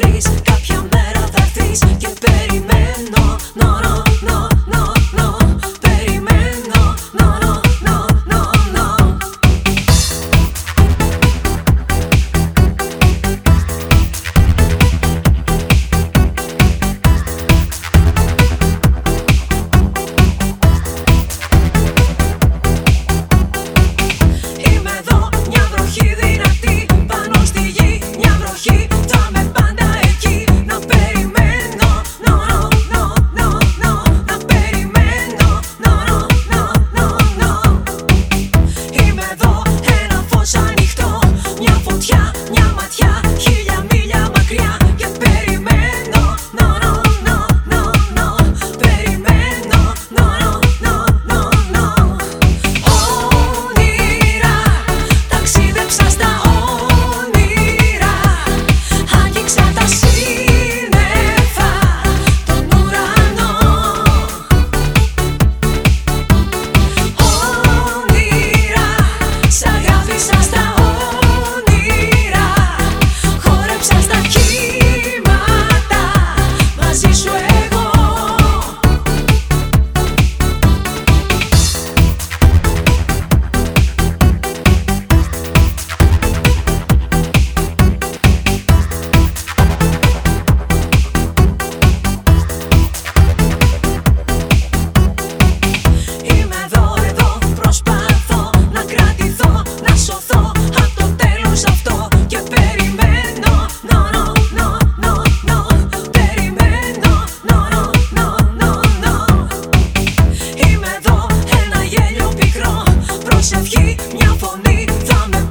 βρεις Κάποια μέρα θα έρθεις. Και περιμένω No, no, no, no, no 要不你装个。